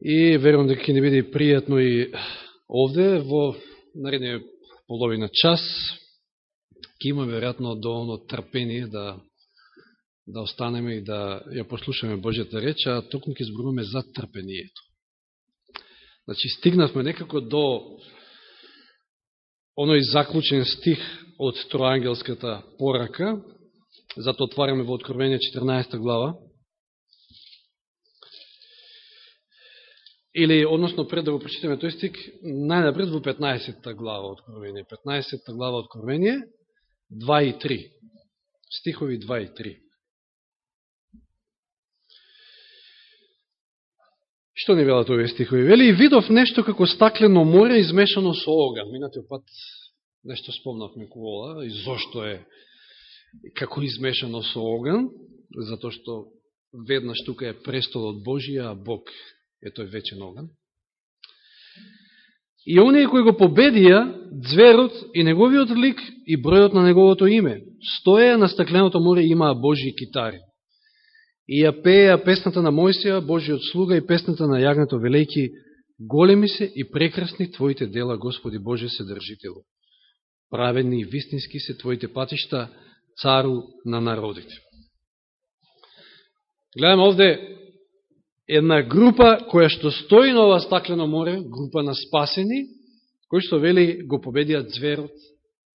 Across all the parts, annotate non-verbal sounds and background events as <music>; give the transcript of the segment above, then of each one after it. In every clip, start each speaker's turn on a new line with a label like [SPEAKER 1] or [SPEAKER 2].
[SPEAKER 1] И верувам дека ќе не биде пријатно и овде во наредниот половина час ќе има веројатно доволно трпение да да останеме и да ја послушаме Божјата реч, а токму ќе зборуваме за трпението. Значи, стигнавме некако до оној заклучен стих од Троангелската порака, зато отвараме во Откровение 14 глава. Или, односно, пред да го прочитаме тој стик, најнапред во 15 глава од Откровение. 15 глава од Откровение, 2 и 3. Стихови 2 и 3. Што не велат овие стихови? Вели, и видов нешто како стаклено море измешано со оган. Минатиот пат нешто спомнавме кола, и зошто е како измешано со оган, затоа што веднаш тука е престолот Божија, а Бог е тој вечен оган. И оние кои го победија, зверот и неговиот лик и бројот на неговото име, стоеа на стакленото море и имаа Божи китари и ја пееа песната на Мојсија, Божиот слуга и песната на јагнето велејки, големи се и прекрасни Твоите дела, Господи Боже Седржителу. Праведни и вистински се Твоите патишта, цару на народите. Гледаме овде една група која што стои на ова стаклено море, група на спасени, кои што вели го победиат зверот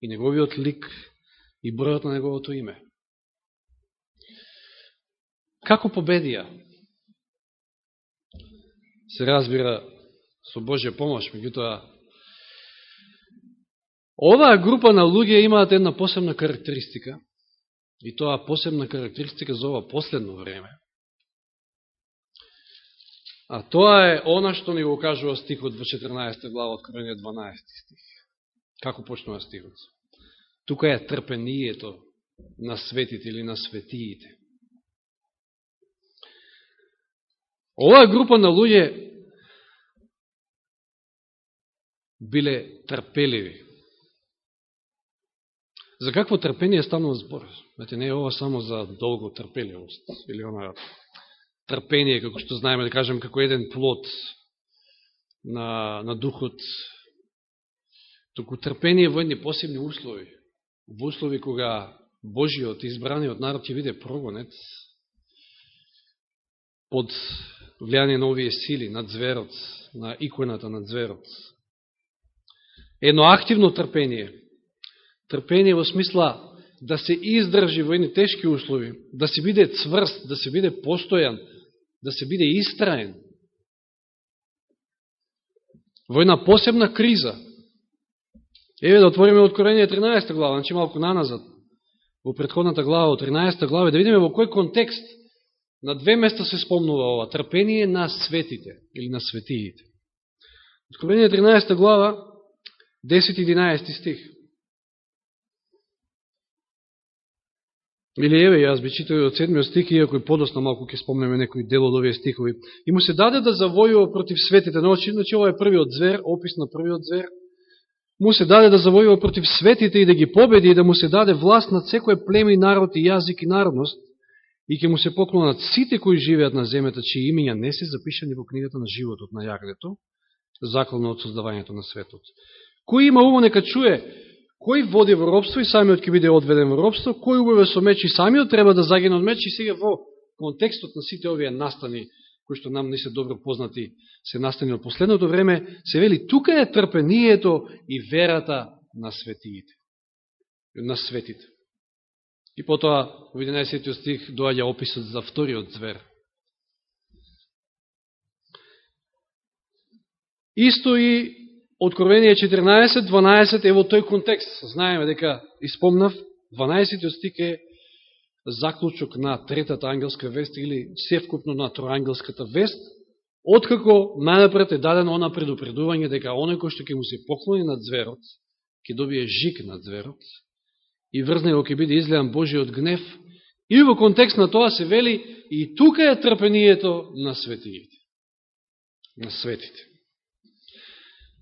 [SPEAKER 1] и неговиот лик и бројот на неговото име. Како победија? Се разбира со Божја помош, меѓутоа оваа група на луѓе имаат една посебна карактеристика и тоа посебна карактеристика за ова последно време. А тоа е она што ни го кажува стихот во 14 глава од Откровение 12 стих. Како почнува стихот? Тука е трпението на светите или на светиите. Оваа група на луѓе биле трпеливи. За какво трпение станува збор? Знаете, не е ова само за долго трпеливост, или она трпение, како што знаеме да кажем, како еден плод на, на духот, току трпение во едни посебни услови, во услови кога Божиот избраниот народ ќе биде прогонет под влијание на овие сили, на зверот, на иконата на зверот. Едно активно трпение. Трпение во смисла да се издржи во едни тешки услови, да се биде цврст, да се биде постојан, да се биде истраен. Во една посебна криза. Еве да отвориме Откровение 13 глава, значи малку наназад, во предходната глава, од 13 глава, да видиме во кој контекст На две места се спомнува ова, трпение на светите или на светиите. Откровение 13 глава, 10-11 стих. Или еве, јас би читал од седмиот стих, иако и подосна малку ќе спомнеме некои дел од овие стихови. И му се даде да завојува против светите. Значи, значи ова е првиот звер, опис на првиот звер. Му се даде да завојува против светите и да ги победи и да му се даде власт над секој племе и народ и јазик и народност и ќе му се поклонат сите кои живеат на земјата, чии имења не се запишани во книгата на животот на јагнето, законно од создавањето на светот. Кој има умо нека чуе, кој води во робство и самиот ќе биде одведен во робство, кој убаве со меч и самиот треба да загине од меч и сега во контекстот на сите овие настани, кои што нам не се добро познати, се настани од последното време, се вели тука е трпението и верата на светиите. На светите. И потоа, во 11 стих, доаѓа описот за вториот звер. Исто и Откровение 14, 12 е во тој контекст. Знаеме дека, испомнав, 12 стик е заклучок на третата ангелска вест или севкупно на троангелската вест, откако најнапред е дадено она предупредување дека оној кој што ќе му се поклони над зверот, ќе добие жик над зверот, и врз го ќе биде изгледан Божиот гнев. И во контекст на тоа се вели и тука е трпението на светиите. На светите.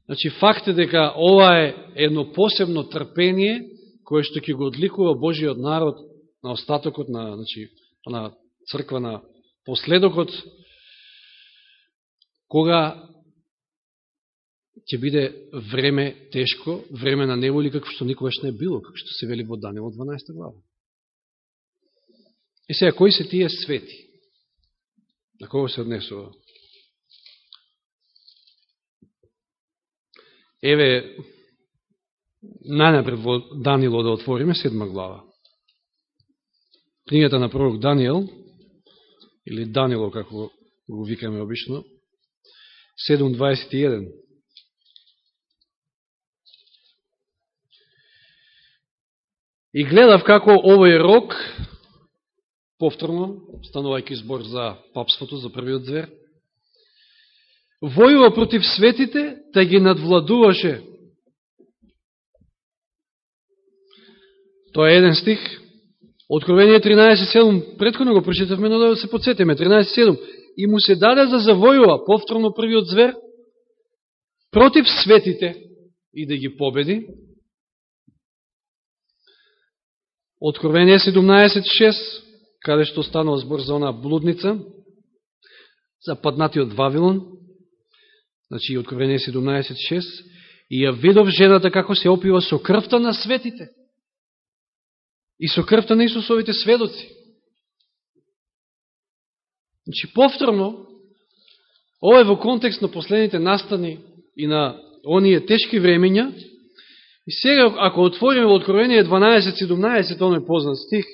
[SPEAKER 1] Значи, факт е дека ова е едно посебно трпение кое што ќе го одликува Божиот народ на остатокот на, значи, на црква на последокот, кога ќе биде време тешко, време на неволи, како што никогаш не е било, како што се вели во Даниел 12 глава. И сега, кои се тие свети? На кого се однесува? Еве, најнапред во Данило да отвориме, седма глава. Книгата на пророк Даниел, или Данило, како го викаме обично, 7.21. И гледав како овој рок, повторно, станувајќи збор за папството, за првиот звер, војува против светите, та ги надвладуваше. Тоа е еден стих. Откровение 13.7, предходно го прочитавме, но да се подсетиме. 13.7. И му се даде за завојува, повторно првиот звер, против светите и да ги победи. Откровение 17.6, каде што станува збор за она блудница, за паднатиот Вавилон, значи Откровение 17.6, и ја видов жената како се опива со крвта на светите и со крвта на Исусовите сведоци. Значи, повторно, ова е во контекст на последните настани и на оние тешки времења, и сега, ако отвориме во Откровение 12.17, е познат стих,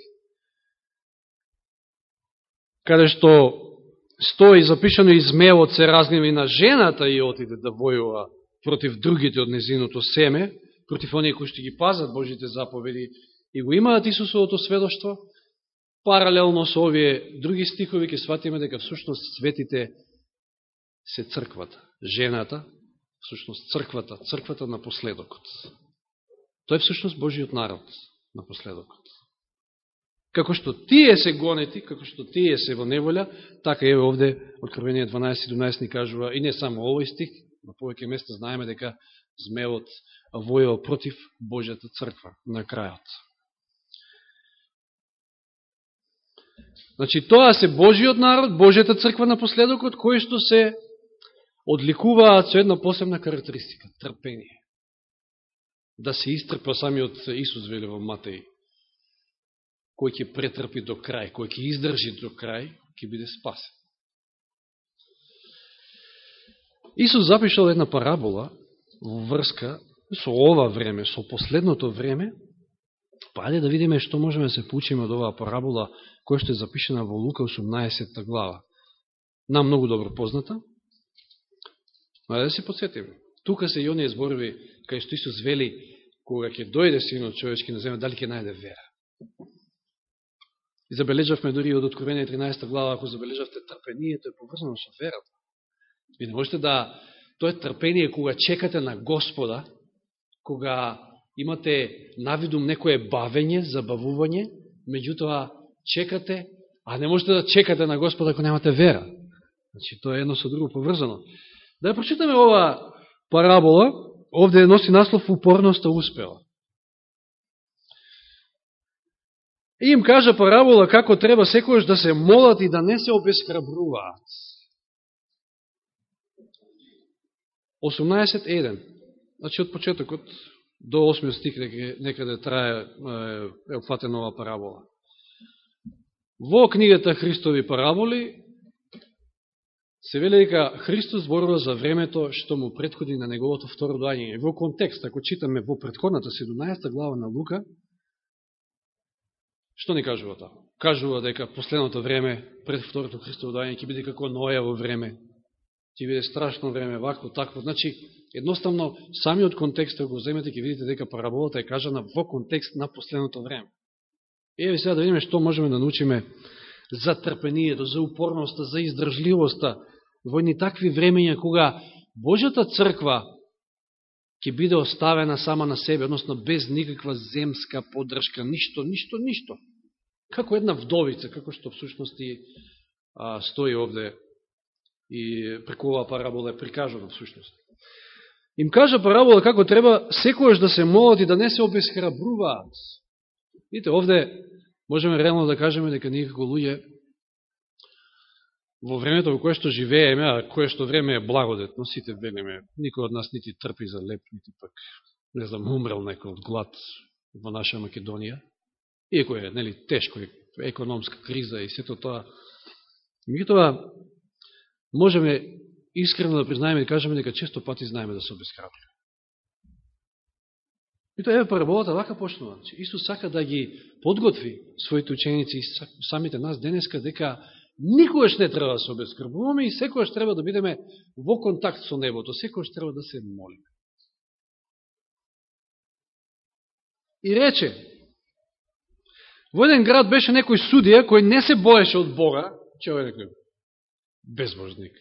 [SPEAKER 1] каде што стои запишано и змеот се разгневи на жената и отиде да војува против другите од незиното семе, против оние кои што ги пазат Божите заповеди и го имаат Исусовото сведоштво, паралелно со овие други стихови ќе сватиме дека всушност светите се црквата, жената, всушност црквата, црквата на последокот. Тој е всушност Божиот народ на последокот. Како што тие се гонети, како што тие се во неволја, така е овде Откровение 12.17 ни кажува, и не само овој стих, на повеќе места знаеме дека змеот војал против Божјата црква на крајот. Значи, тоа се Божиот народ, Божјата црква на последокот, кои што се одликуваат со една посебна карактеристика – трпение. Да се истрпа самиот Исус, вели во Матеј кој ќе претрпи до крај, кој ќе издржи до крај, ќе биде спасен. Исус запишал една парабола во врска со ова време, со последното време, па ајде да видиме што можеме да се поучиме од оваа парабола, која што е запишена во Лука 18 глава. Нам многу добро позната, но ајде да се подсетиме. Тука се и оние зборови, кај што Исус вели, кога ќе дојде синот човечки на земја, дали ќе најде вера. И забележавме дори од Откровение 13 глава, ако забележавте трпението е поврзано со верата. Ви не можете да... Тоа е трпение кога чекате на Господа, кога имате навидум некое бавење, забавување, меѓутоа чекате, а не можете да чекате на Господа ако немате вера. Значи, тоа е едно со друго поврзано. Да ја прочитаме ова парабола, овде носи наслов Упорноста успела. И им кажа парабола како треба секојаш да се молат и да не се обесхрабруваат. 18.1. Значи од почетокот до 8 стих некаде трае е опфатена ова парабола. Во книгата Христови параболи се вели дека Христос зборува за времето што му предходи на неговото второ доаѓање. Во контекст, ако читаме во предходната 17 глава на Лука, Што ни кажува тоа? Кажува дека последното време, пред второто Христово дајање, ќе биде како Ноево време, ќе биде страшно време, вакво, такво. Значи, едноставно, самиот контекст, го земете, ќе видите дека параболата е кажана во контекст на последното време. Еве сега да видиме што можеме да научиме за трпението, за упорноста, за издржливоста во едни такви времења кога Божјата црква ќе биде оставена сама на себе, односно без никаква земска поддршка, ништо, ништо, ништо како една вдовица, како што всушност и а, стои овде и преку оваа парабола е прикажано всушност. Им кажа парабола како треба секојаш да се молат и да не се обесхрабруваат. Видите, овде можеме реално да кажеме дека некако луѓе во времето во кое што живееме, а кое што време е благодетно, сите велиме, никој од нас нити трпи за леп, нити пак, не знам, умрел некој од глад во наша Македонија, иако е, нели, тешко е економска криза и сето тоа. Меѓутоа, можеме искрено да признаеме и да кажеме дека често пати знаеме да се обесхрабриме. И тоа е параболата вака почнува. Значи, Исус сака да ги подготви своите ученици и самите нас денеска дека никогаш не треба да се обескрбуваме и секојаш треба да бидеме во контакт со небото, секојаш треба да се молиме. И рече, во еден град беше некој судија кој не се боеше од Бога, че е некој безбожник.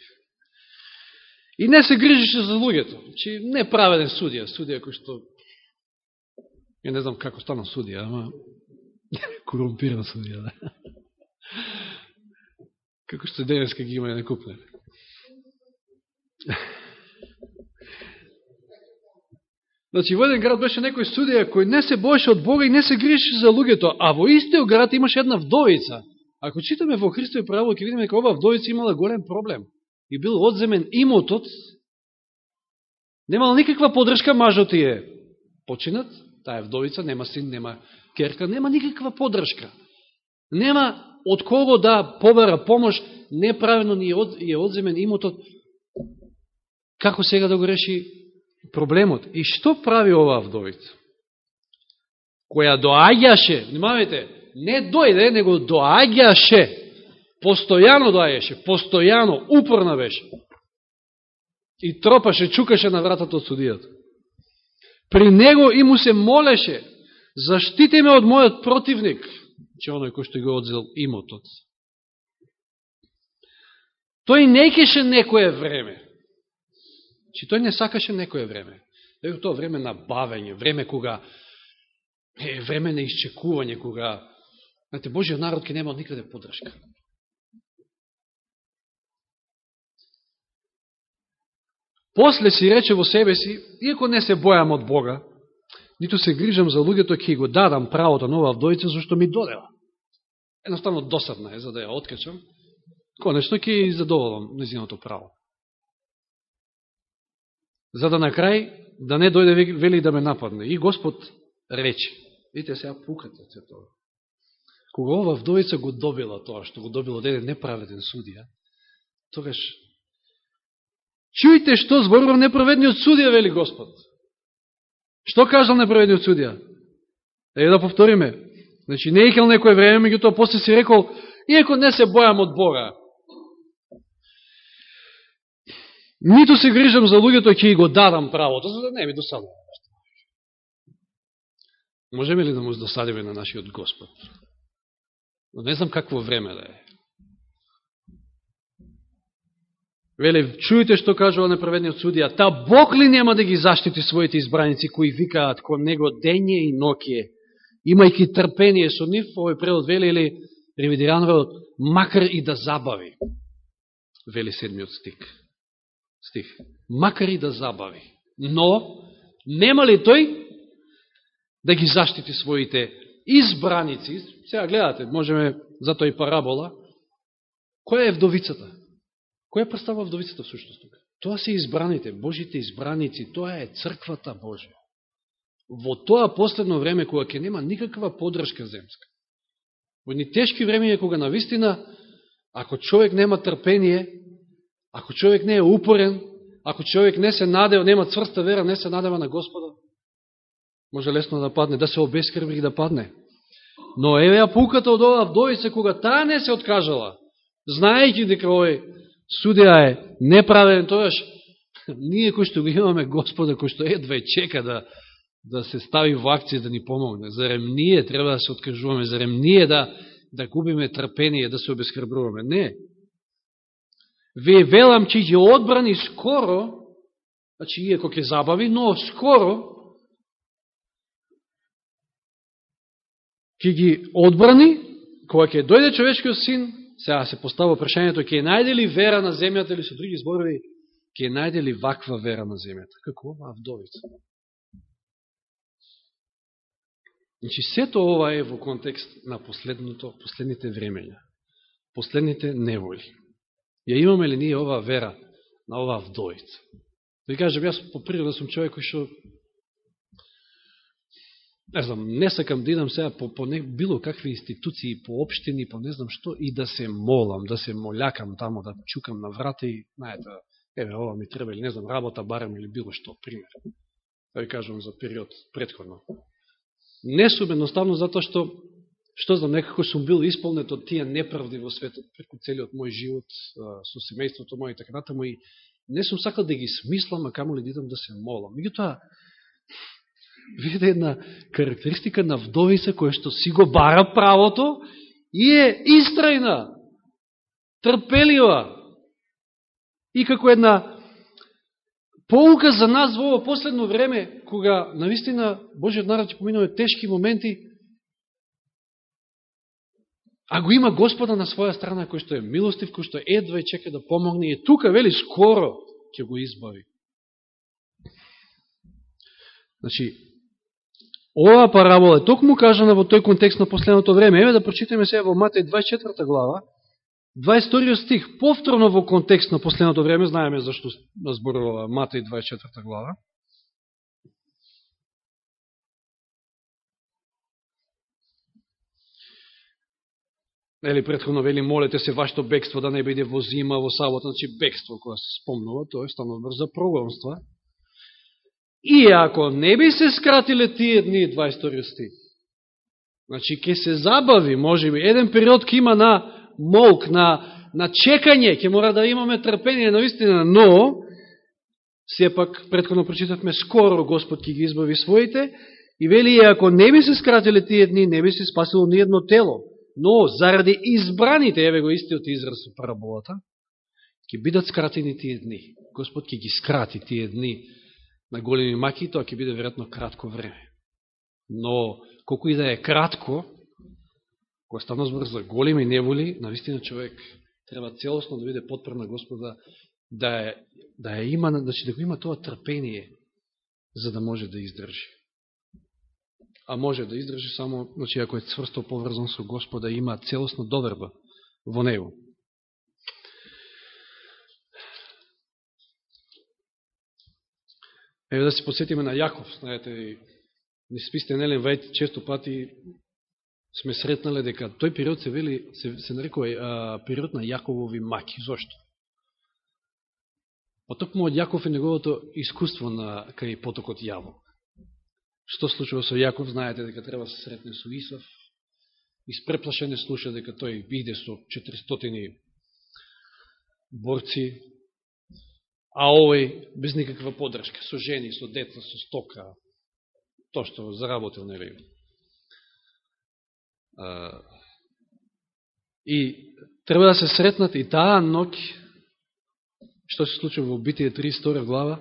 [SPEAKER 1] И не се грижише за луѓето. Че не праведен судија, судија кој што Ја не знам како стана судија, ама <laughs> корумпиран судија, да. Како што денеска ги има некупне. <laughs> Значи, во еден град беше некој судија кој не се боеше од Бога и не се гриши за луѓето, а во истиот град имаше една вдовица. Ако читаме во Христови правило, ќе видиме дека ова вдовица имала голем проблем. И бил одземен имотот, немала никаква подршка, мажот е починат, таа вдовица, нема син, нема керка, нема никаква подршка. Нема од кого да побера помош, неправено ни е одземен имотот. Како сега да го реши проблемот? И што прави оваа вдовица? Која доаѓаше, внимавајте, не дојде, него доаѓаше, постојано доаѓаше, постојано, упорна беше. И тропаше, чукаше на вратата од судијата при него и му се молеше, заштите ме од мојот противник, че оној кој што го одзел имотот. Тој не кеше некое време. Чи тој не сакаше некое време. Ево тоа време на бавење, време кога е време на исчекување, кога знаете Божиот народ ке немал никаде подршка. После си рече во себе си, иако не се бојам од Бога, ниту се грижам за луѓето, ќе го дадам правото на оваа вдовица, зашто ми додела. Едноставно досадна е, за да ја откачам. Конечно ќе ја задоволам незиното право. За да на крај, да не дојде вели да ме нападне. И Господ рече. Видите, сега пукате се тоа. Кога ова вдовица го добила тоа, што го добила од еден неправеден судија, тогаш Чујте што зборувам неправедниот судија, вели Господ. Што кажал неправедниот судија? Е да повториме. Значи, не икал некој време, меѓутоа после си рекол, иако не се бојам од Бога, ниту се грижам за луѓето, ќе го дадам правото, за да не ми досадам. Можеме ли да му досадиме на нашиот Господ? Но не знам какво време да е. Веле, чујте што кажува неправедниот судија, та Бог ли нема да ги заштити своите избраници кои викаат кон него дење и ноке, имајки трпение со нив, овој превод веле или ревидиран превод, макар и да забави. Вели седмиот стик. Стих. Макар и да забави. Но, нема ли тој да ги заштити своите избраници? Сега гледате, можеме, затоа и парабола. Која е вдовицата? Која представа вдовицата всушност тука? Тоа се избраните, Божите избраници, тоа е црквата Божија. Во тоа последно време, кога ќе нема никаква подршка земска, во ни тешки време кога на вистина, ако човек нема трпение, ако човек не е упорен, ако човек не се надева, нема цврста вера, не се надева на Господа, може лесно да падне, да се обескрви и да падне. Но еве ја пуката од оваа вдовица, кога таа не се откажала, знаејќи дека овој судија е неправеден, тојаш <laughs> ние кои што го имаме Господа, кој што едва е чека да, да се стави во акција да ни помогне. Зарем ние треба да се откажуваме, зарем ние да, да губиме трпение, да се обескрбруваме. Не. Ве велам, че ќе одбрани скоро, значи иеко ќе забави, но скоро ќе ги одбрани, кога ќе дојде човечкиот син, Сега се постава прашањето, ќе најде ли вера на земјата или со други зборови, ќе најде ли ваква вера на земјата? Како оваа вдовица? Значи, сето ова е во контекст на последното, последните времења, последните неволи. Ја имаме ли ние оваа вера на оваа вдовица? Да ви кажем, јас по природа сум човек кој што не знам, не сакам да идам сега по, по не, било какви институции, по општини, по не знам што, и да се молам, да се молякам тамо, да чукам на врата и, знаете, еве, ова ми треба, или не знам, работа барем или било што, пример. Да ви кажам за период предходно. Не сум едноставно затоа што, што знам, некако сум бил исполнет од тие неправди во светот, преку целиот мој живот, со семејството мој и така натаму, и не сум сакал да ги смислам, а камо ли да идам да се молам. Меѓутоа, <laughs> виде една карактеристика на вдовица која што си го бара правото и е истрајна, трпелива и како една поука за нас во ово последно време, кога навистина Божиот народ ќе поминува тешки моменти, а го има Господа на своја страна, кој што е милостив, кој што едва и чека да помогне, и тука, вели, скоро ќе го избави. Значи, Ова парабола е токму кажана во тој контекст на последното време. Еве да прочитаме сега во Матеј 24 глава, 22 стих, повторно во контекст на последното време, знаеме зашто зборува Матеј 24 глава. Ели предходно вели молете се вашето бегство да не биде во зима, во сабота, значи бегство кога се спомнува, тоа е станува за прогонства. И ако не би се скратиле тие дни 22 стих, значи ќе се забави, може би, еден период ќе има на молк, на, на чекање, ќе мора да имаме трпение, наистина, но, сепак, предходно прочитавме, скоро Господ ќе ги избави своите, и вели, ако не би се скратиле тие дни, не би се спасило ни едно тело, но заради избраните, еве го истиот израз со параболата, ќе бидат скратени тие дни. Господ ќе ги скрати тие дни на големи маки, тоа ќе биде веројатно кратко време. Но, колку и да е кратко, кога стана збор за големи неволи, навистина човек треба целосно да биде подпр на Господа, да е, да е има, значи да го има тоа трпение, за да може да издржи. А може да издржи само, значи, ако е цврсто поврзан со Господа, има целосно доверба во него. Еве да се посетиме на Јаков, знаете, не списте Нелен Вајт, често пати сме сретнале дека тој период се вели, се, се нарекува а, период на Јаковови маки. Зошто? Па Потокмо од Јаков е неговото искуство на кај потокот Јавок. Што случува со Јаков? Знаете дека треба да се сретне со Исав. Испреплашене слуша дека тој биде со 400 борци, а овој без никаква подршка, со жени, со деца, со стока, то што заработил, нели? И треба да се сретнат и таа ноќ, што се случува во Битие 32 глава,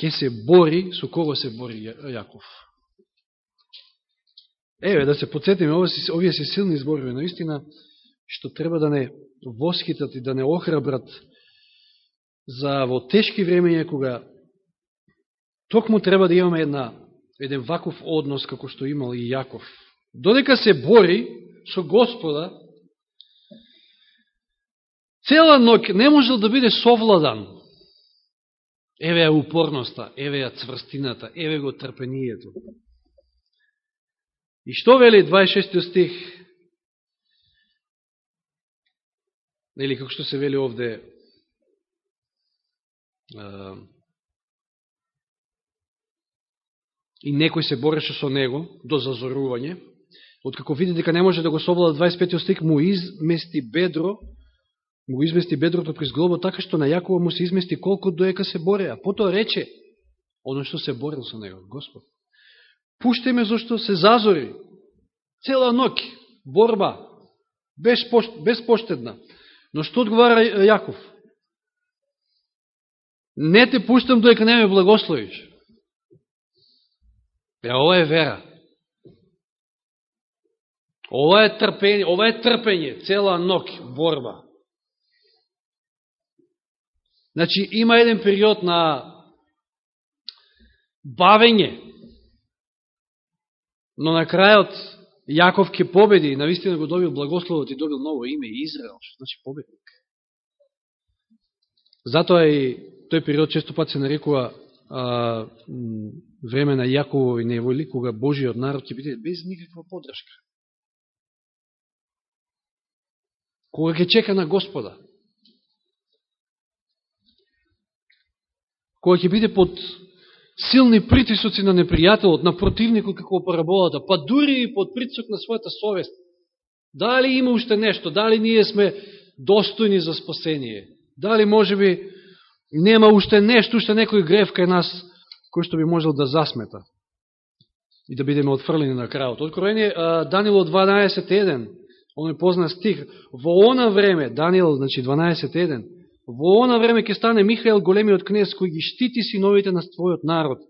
[SPEAKER 1] ќе се бори, со кого се бори Јаков. Еве, да се подсетиме, овие се силни зборови, наистина, што треба да не восхитат и да не охрабрат за во тешки времења кога токму треба да имаме една, еден ваков однос како што имал и Јаков. Додека се бори со Господа, цела ноќ не можел да биде совладан. Еве ја упорноста, еве ја цврстината, еве го трпението. И што вели 26 стих? Или како што се вели овде, и некој се бореше со него до зазорување, откако види дека не може да го совлада 25 стих, му измести бедро, му измести бедрото при зглобо, така што на Јакова му се измести колко доека се боре, а потоа рече, оно што се борил со него, Господ, пуште ме зашто се зазори, цела ноќ, борба, безпоштедна. Но што одговара Јаков? не те пуштам доека не ме благословиш. Е, ова е вера. Ова е трпење, ова е трпење, цела ноќ, борба. Значи, има еден период на бавење, но на крајот Јаков ке победи и наистина го добил благословот и добил ново име Израел, што значи победник. Затоа и тој период често пат се нарекува а, време на Јаковови неволи, кога Божиот народ ќе биде без никаква подршка. Кога ќе чека на Господа. Која ќе биде под силни притисоци на непријателот, на противникот како параболата, па дури и под притисок на својата совест. Дали има уште нешто? Дали ние сме достојни за спасение? Дали може би нема уште нешто, уште некој грев кај нас, кој што би можел да засмета и да бидеме отфрлени на крајот. Откровение Данило 12.1, оној познат стих, во она време, Даниел значи 12.1, во она време ќе стане Михаил големиот кнез, кој ги штити синовите на твојот народ.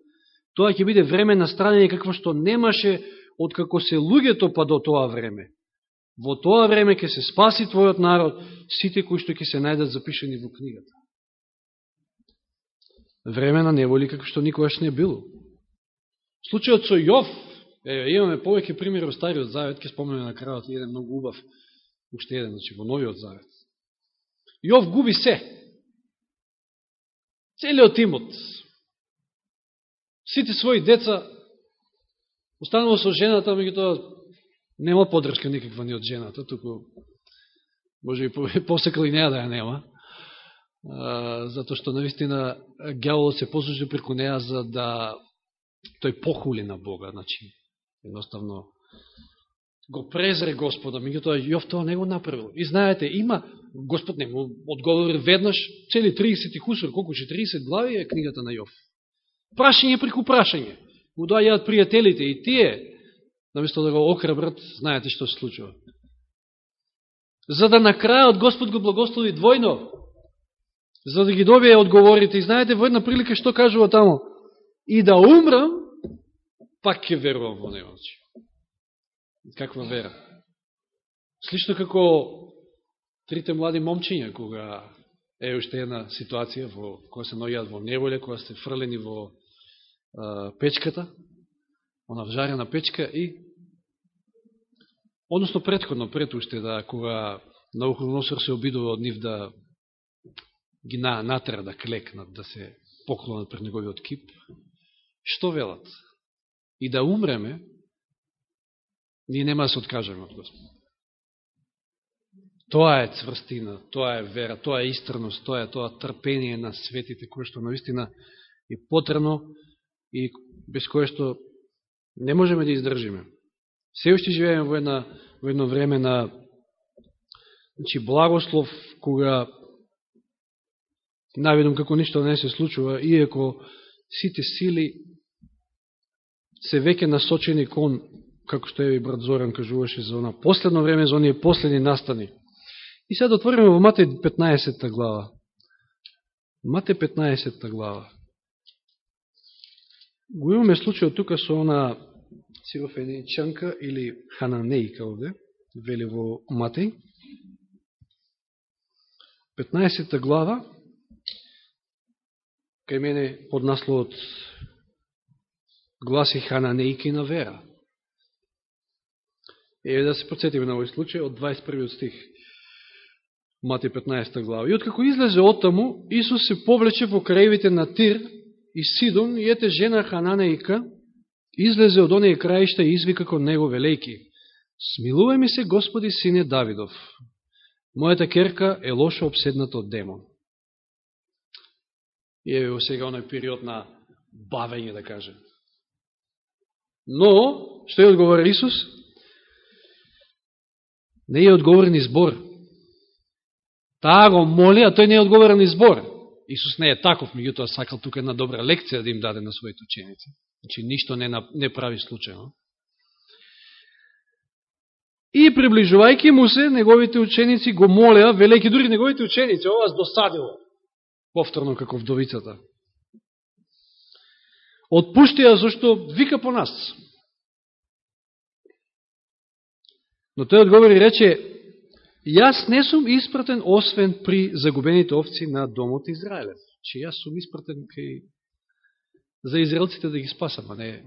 [SPEAKER 1] Тоа ќе биде време на странење какво што немаше од како се луѓето па до тоа време. Во тоа време ќе се спаси твојот народ, сите кои што ќе се најдат запишени во книгата. Време на неволи како што никогаш не било. Случајот со Јов, е, имаме повеќе примери во Стариот Завет, ќе спомнеме на крајот еден многу убав, уште еден, значи во Новиот Завет. Јов губи се. Целиот имот. Сите своји деца останува со жената, меѓутоа нема подршка никаква ни од жената, туку може би <laughs> посекали неа да ја нема, затоа што наистина гјаволот се послужи преку неа за да тој похули на Бога, значи едноставно го презре Господа, меѓутоа Јов тоа не го направил. И знаете, има, Господ не му одговори веднаш, цели 30 хусор, колку 40 глави е книгата на Јов. Прашање преку прашање. Му доаѓаат пријателите и тие наместо да го охрабрат, знаете што се случува. За да на крајот Господ го благослови двојно, за да ги добие одговорите. И знаете, во една прилика што кажува тамо? И да умрам, пак ќе верувам во него. Каква вера? Слично како трите млади момчиња, кога е уште една ситуација во која се ноѓаат во неволја, кога сте фрлени во а, печката, она вжарена печка и односно предходно, пред уште да кога Навуходоносор се обидува од нив да ги на, натера да клекнат, да се поклонат пред неговиот кип, што велат? И да умреме, ние нема да се откажеме од Господ. Тоа е цврстина, тоа е вера, тоа е истрност, тоа е тоа трпение на светите, кое што наистина е потребно и без кое што не можеме да издржиме. Се уште живееме во, една, во едно време на значи, благослов, кога наведом како ништо не се случува, иако сите сили се веќе насочени кон, како што е и брат Зоран кажуваше за она последно време, за оние последни настани. И сега да отвориме во Мате 15 глава. Мате 15 глава. Го имаме случајот тука со она Сирофеничанка или Хананејка овде, вели во Матеј. 15 глава, кај мене под насловот гласи Хананејки на вера. Е да се подсетиме на овој случај од 21 стих. Матеј 15 глава. И откако излезе од таму, Исус се повлече во краевите на Тир и Сидон и ете жена Хананејка, излезе од оние краишта и извика кон него велејки. Смилувај ми се, Господи, сине Давидов. Мојата керка е лошо обседната од демон. И еве во сега оној период на бавење, да кажем. Но, што ја одговори Исус? Не е одговорен избор. збор. Таа го моли, а тој не е одговорен избор. збор. Исус не е таков, меѓутоа сакал тука една добра лекција да им даде на своите ученици. Значи, ништо не, не прави случајно. И приближувајќи му се, неговите ученици го молеа, велејќи дури неговите ученици, ова досадило, повторно како вдовицата. Отпушти ја зашто вика по нас. Но тој одговори и рече, јас не сум испратен освен при загубените овци на домот Израелев. Че јас сум испратен кај за израелците да ги спасам, а не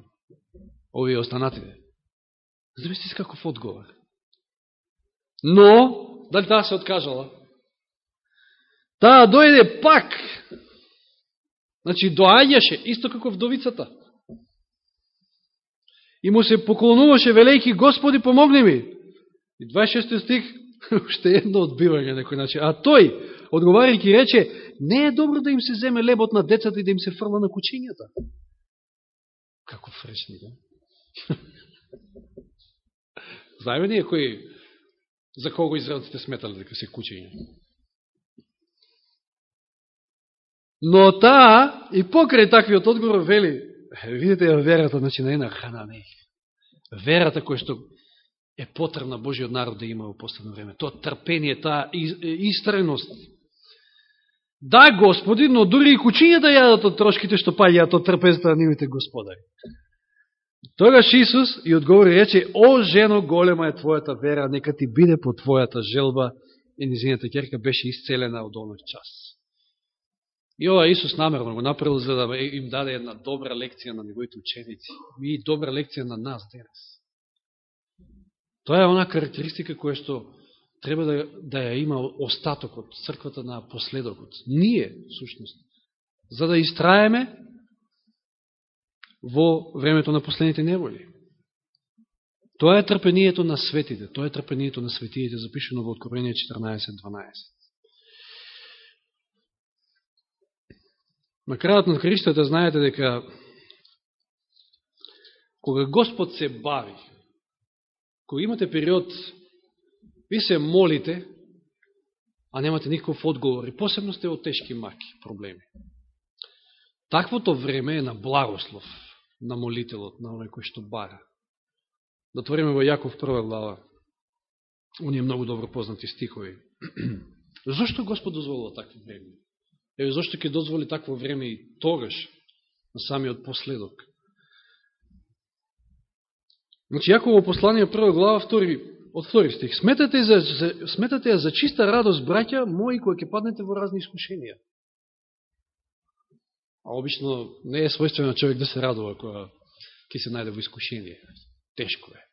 [SPEAKER 1] овие останатите. Замислите каков одговор. Но, дали таа се откажала? Таа дојде пак. Значи, доаѓаше, исто како вдовицата. И му се поклонуваше, велејки, Господи, помогни ми. И 26 стих, <laughs> уште едно одбивање некој начин. А тој, одговарајќи, рече, не е добро да им се земе лебот на децата и да им се фрла на кучињата. Како фречни, да? <laughs> Знаеме ние кои, за кого израелците сметале дека се кучиња? Но таа, и покрај таквиот одговор, вели, видите ја верата, значи, на една хана не Верата која што е потребна Божиот народ да има во последно време. Тоа трпение, таа истреност. Да, Господи, но дури и кучиња да јадат од трошките што паѓаат од трпезата на нивите господари. Тогаш Исус и одговори рече, о жено, голема е твојата вера, нека ти биде по твојата желба, и низината керка беше исцелена од оној час. И ова Исус намерно го направил за да им даде една добра лекција на неговите ученици. И добра лекција на нас денес. Тоа е она карактеристика која што треба да, да ја има остатокот, црквата на последокот. Ние, сушност, за да истраеме во времето на последните неволи. Тоа е трпението на светите, тоа е трпението на светиите, запишено во Откровение 14.12. На крајот на Христата да знаете дека кога Господ се бави, кога имате период, ви се молите, а немате никаков одговор, и посебно сте од тешки маки, проблеми. Таквото време е на благослов на молителот, на оној кој што бара. Да твориме во Јаков прва глава, оние многу добро познати стихови. <clears throat> Зошто Господ дозволува такво време? Еве зошто ќе дозволи такво време и тогаш, на самиот последок. Значи, Јаково послание, прва глава, втори, од втори стих. Сметате, за, за, сметате за чиста радост, браќа мои, кои ќе паднете во разни искушенија. А обично не е својствено човек да се радува кога ќе се најде во искушение. Тешко е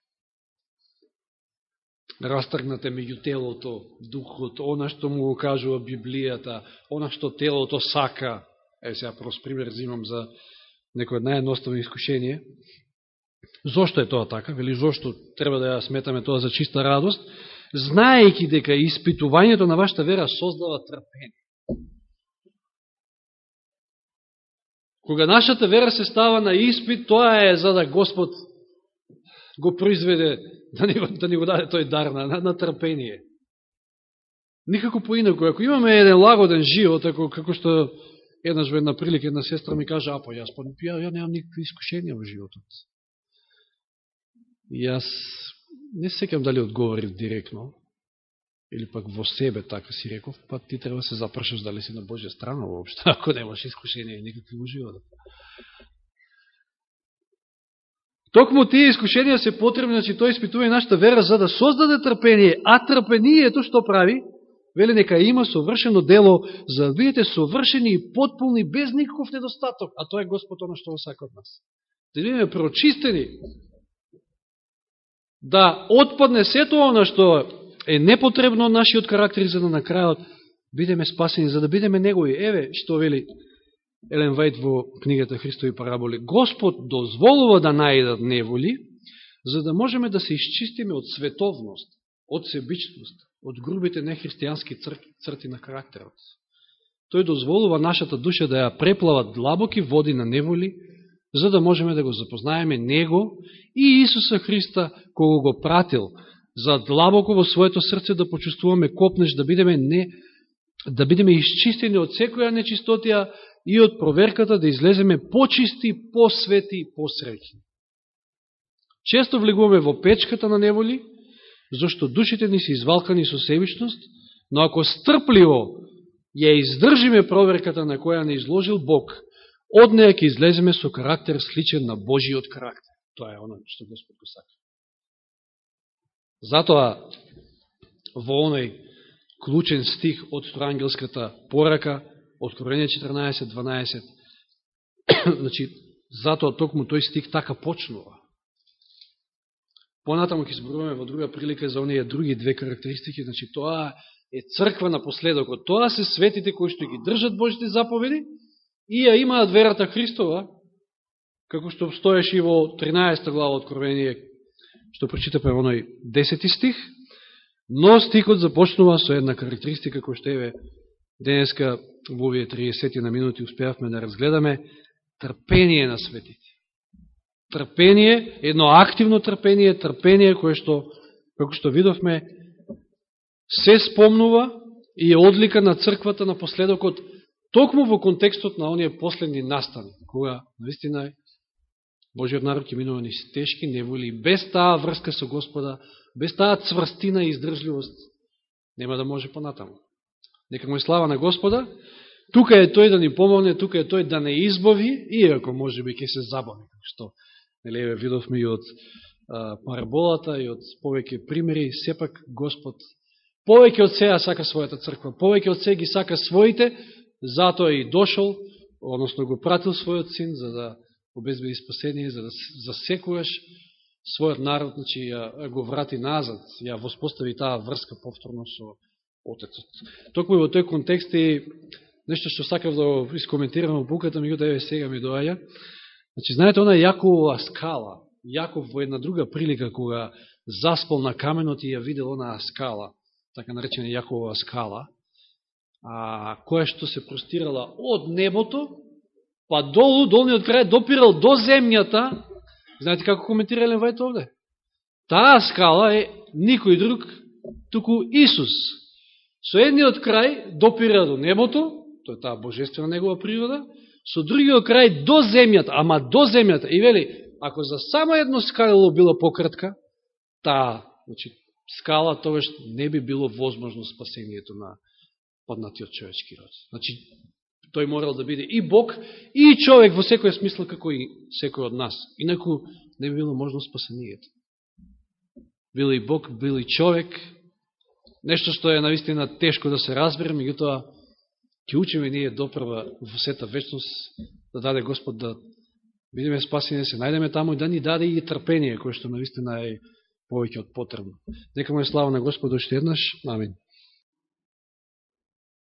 [SPEAKER 1] растргнате меѓу телото, духот, она што му го кажува Библијата, она што телото сака. Е, сега прост пример взимам за некој наједноставно искушение. Зошто е тоа така? Вели, зошто треба да ја сметаме тоа за чиста радост? Знаејќи дека испитувањето на вашата вера создава трпение. Кога нашата вера се става на испит, тоа е за да Господ го произведе, да ни, да ни го даде тој дар на, на, на трпение. Никако поинако. Ако имаме еден лагоден живот, ако, како што еднаш во една прилика една сестра ми кажа, апо, јас, па, ја, ја немам никакви искушенија во животот. Јас не секам дали одговорив директно, или пак во себе така си реков, па ти треба да се запрашаш дали си на Божја страна воопшто, <laughs> ако немаш искушенија никакви во животот. Токму тие искушенија се потребни, значи тој испитува нашата вера за да создаде трпение, а трпението што прави? Вели нека има совршено дело за да видите совршени и потполни без никаков недостаток, а тоа е Господ оно што го сака од нас. Да бидеме прочистени, да отпадне сето оно што е непотребно од нашиот карактер за да на крајот бидеме спасени, за да бидеме негови. Еве што вели Елен Вајд во книгата Христови параболи, Господ дозволува да најдат неволи, за да можеме да се изчистиме од световност, од себичност, од грубите нехристијански црти на карактерот. Тој дозволува нашата душа да ја преплават длабоки води на неволи, за да можеме да го запознаеме Него и Исуса Христа, кого го пратил, за длабоко во своето срце да почувствуваме копнеш, да бидеме не да бидеме изчистени од секоја нечистотија и од проверката да излеземе почисти, посвети, посреќни. Често влегуваме во печката на неволи, зашто душите ни се извалкани со себичност, но ако стрпливо ја издржиме проверката на која не изложил Бог, од неја ќе излеземе со карактер сличен на Божиот карактер. Тоа е оно што Господ го сака. Затоа во оној клучен стих од Троангелската порака, Откровение 14.12, <clears throat> значи, затоа токму тој стих така почнува. Понатаму ќе зборуваме во друга прилика за оние други две карактеристики, значи тоа е црква на последокот. Тоа се светите кои што ги држат Божите заповеди и ја имаат верата Христова, како што стоеше и во 13 глава Откровение, што прочитаме оној 10 стих, но стихот започнува со една карактеристика која што еве денеска во овие 30 на минути успеавме да разгледаме трпение на светите. Трпение, едно активно трпение, трпение кое што, како што видовме, се спомнува и е одлика на црквата на последокот, токму во контекстот на оние последни настани, кога, наистина, Божиот народ ќе минува ни тешки неволи, без таа врска со Господа, без таа цврстина и издржливост, нема да може понатаму. Нека му е слава на Господа, тука е тој да ни помогне, тука е тој да не избави, иако може би ќе се забави, што неле, видовме и од а, параболата и од повеќе примери, сепак Господ повеќе од сега сака својата црква, повеќе од сега ги сака своите, затоа и дошол, односно го пратил својот син, за да обезбеди спасение, за да засекуваш својот народ, значи ја, го врати назад, ја воспостави таа врска повторно со Отецот. Токму во тој контекст и нешто што сакав да искоментирам во буката, меѓутоа еве сега ми доаѓа. Значи, знаете, она Јакова скала, Јаков во една друга прилика, кога заспал на каменот и ја видел онаа скала, така наречена Јакова скала, а, која што се простирала од небото, па долу, долниот крај, допирал до земјата. Знаете како коментира Елен Вајт овде? Таа скала е никој друг, туку Исус. Со едниот крај допира до небото, тоа е таа божествена негова природа, со другиот крај до земјата, ама до земјата. И вели, ако за само едно скалило било пократка, таа, значи, скала, тогаш не би било возможно спасението на поднатиот човечки род. Значи, тој морал да биде и Бог, и човек во секој смисла како и секој од нас. Инаку не би било можно спасението. Бил и Бог, бил и човек, нешто што е наистина тешко да се разбере, меѓутоа ќе учиме ние допрва во сета вечност да даде Господ да бидеме спасени, да се најдеме таму и да ни даде и трпение, кое што наистина е повеќе од потребно. Нека му е слава на Господ уште еднаш. Амин.